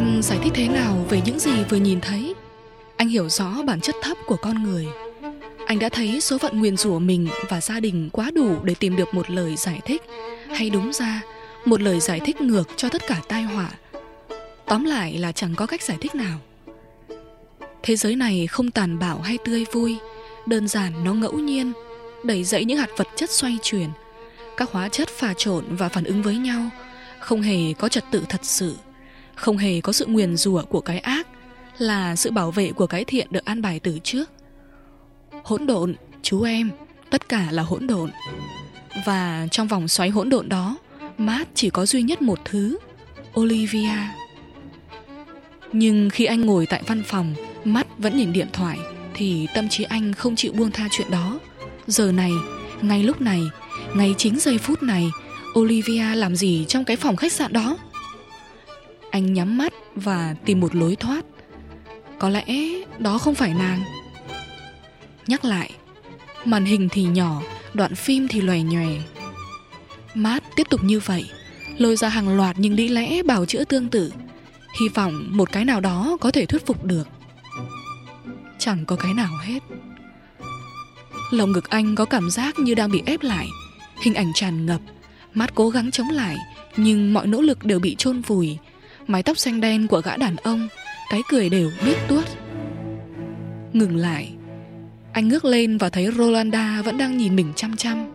Anh giải thích thế nào về những gì vừa nhìn thấy? Anh hiểu rõ bản chất thấp của con người. Anh đã thấy số phận nguyền rủa mình và gia đình quá đủ để tìm được một lời giải thích, hay đúng ra, một lời giải thích ngược cho tất cả tai họa. Tóm lại là chẳng có cách giải thích nào. Thế giới này không tàn bạo hay tươi vui, đơn giản nó ngẫu nhiên, đẩy dậy những hạt vật chất xoay chuyển, các hóa chất pha trộn và phản ứng với nhau, không hề có trật tự thật sự, không hề có sự nguyền rủa của cái ác, là sự bảo vệ của cái thiện được an bài từ trước. Hỗn độn, chú em, tất cả là hỗn độn. Và trong vòng xoáy hỗn độn đó, mát chỉ có duy nhất một thứ, Olivia. Nhưng khi anh ngồi tại văn phòng, mắt vẫn nhìn điện thoại, thì tâm trí anh không chịu buông tha chuyện đó. Giờ này, ngay lúc này, ngay chính giây phút này, Olivia làm gì trong cái phòng khách sạn đó? Anh nhắm mắt và tìm một lối thoát. Có lẽ đó không phải nàng. Nhắc lại, màn hình thì nhỏ, đoạn phim thì loè nhòe. Mát tiếp tục như vậy, lôi ra hàng loạt những lý lẽ bảo chữa tương tự, hy vọng một cái nào đó có thể thuyết phục được. Chẳng có cái nào hết. Lồng ngực anh có cảm giác như đang bị ép lại, hình ảnh tràn ngập, mắt cố gắng chống lại, nhưng mọi nỗ lực đều bị chôn vùi. Mái tóc xanh đen của gã đàn ông, cái cười đều biết tuốt. Ngừng lại, anh ngước lên và thấy Rolanda vẫn đang nhìn mình chăm chăm.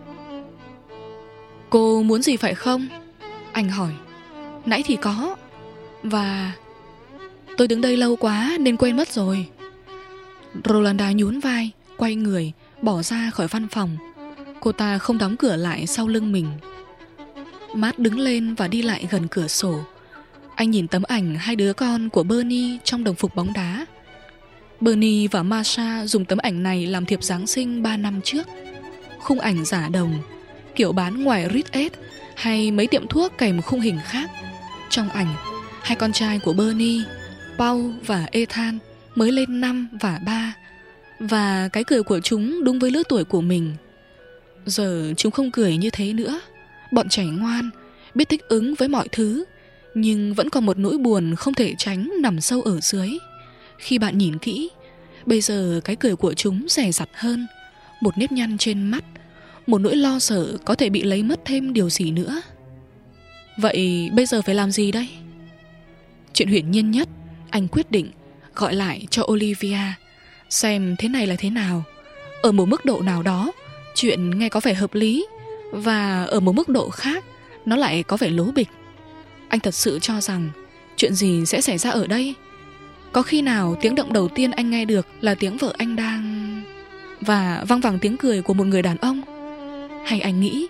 Cô muốn gì phải không? Anh hỏi. Nãy thì có. Và... Tôi đứng đây lâu quá nên quên mất rồi. Rolanda nhún vai, quay người, bỏ ra khỏi văn phòng. Cô ta không đóng cửa lại sau lưng mình. Matt đứng lên và đi lại gần cửa sổ. Anh nhìn tấm ảnh hai đứa con của Bernie trong đồng phục bóng đá. Bernie và Masha dùng tấm ảnh này làm thiệp Giáng sinh 3 năm trước. Khung ảnh giả đồng, kiểu bán ngoài Ritz hay mấy tiệm thuốc kèm khung hình khác. Trong ảnh, hai con trai của Bernie, Paul và Ethan mới lên 5 và 3 và cái cười của chúng đúng với lứa tuổi của mình. Giờ chúng không cười như thế nữa. Bọn trẻ ngoan, biết thích ứng với mọi thứ, nhưng vẫn còn một nỗi buồn không thể tránh nằm sâu ở dưới. Khi bạn nhìn kỹ, bây giờ cái cười của chúng rẻ rặt hơn, một nếp nhăn trên mắt, một nỗi lo sợ có thể bị lấy mất thêm điều gì nữa. Vậy bây giờ phải làm gì đây? Chuyện huyền nhiên nhất, anh quyết định gọi lại cho Olivia xem thế này là thế nào. Ở một mức độ nào đó, chuyện nghe có vẻ hợp lý và ở một mức độ khác, nó lại có vẻ lố bịch. Anh thật sự cho rằng chuyện gì sẽ xảy ra ở đây? Có khi nào tiếng động đầu tiên anh nghe được là tiếng vợ anh đang... Và văng vẳng tiếng cười của một người đàn ông? Hay anh nghĩ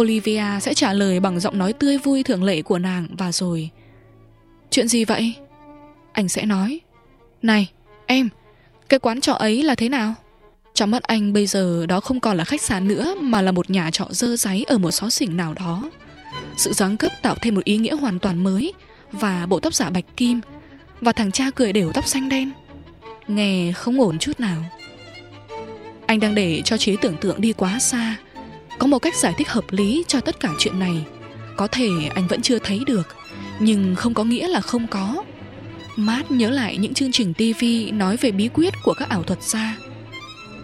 Olivia sẽ trả lời bằng giọng nói tươi vui thường lệ của nàng và rồi Chuyện gì vậy? Anh sẽ nói Này, em, cái quán trọ ấy là thế nào? Trong mắt anh bây giờ đó không còn là khách sạn nữa Mà là một nhà trọ dơ giấy ở một xó xỉnh nào đó sự giáng cấp tạo thêm một ý nghĩa hoàn toàn mới, Và bộ tóc giả bạch kim Và thằng cha cười đều tóc xanh đen. Nghe không ổn chút nào. Anh đang để cho trí tưởng tượng đi quá xa. Có một cách giải thích hợp lý cho tất cả chuyện này. Có thể anh vẫn chưa thấy được, Nhưng không có nghĩa là không có. Mát nhớ lại những chương trình TV nói về bí quyết của các ảo thuật gia.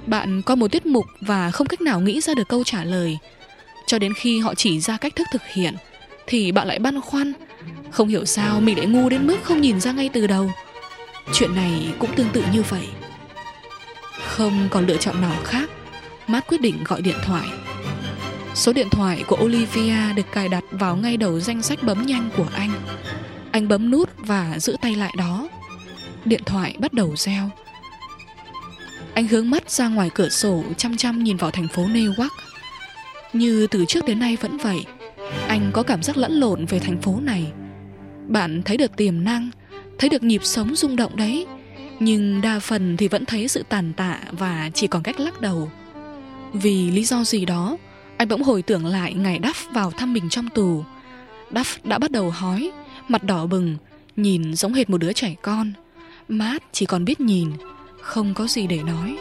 Bạn có một tiết mục và không cách nào nghĩ ra được câu trả lời. Cho đến khi họ chỉ ra cách thức thực hiện, thì bạn lại băn khoăn. Không hiểu sao mình lại ngu đến mức không nhìn ra ngay từ đầu. Chuyện này cũng tương tự như vậy. Không còn lựa chọn nào khác, mát quyết định gọi điện thoại. Số điện thoại của Olivia được cài đặt vào ngay đầu danh sách bấm nhanh của anh. Anh bấm nút và giữ tay lại đó Điện thoại bắt đầu reo Anh hướng mắt ra ngoài cửa sổ Chăm chăm nhìn vào thành phố Newark như từ trước đến nay vẫn vậy, Anh có cảm giác lẫn lộn về thành phố này. Bạn thấy được tiềm năng, Thấy được nhịp sống rung động đấy, Nhưng đa phần thì vẫn thấy sự tàn tạ Và chỉ còn cách lắc đầu. Vì lý do gì đó, Anh bỗng hồi tưởng lại ngày Duff vào thăm mình trong tù. Duff đã bắt đầu hói, Mặt đỏ bừng, Nhìn giống hệt một đứa trẻ con. Mát chỉ còn biết nhìn, Không có gì để nói.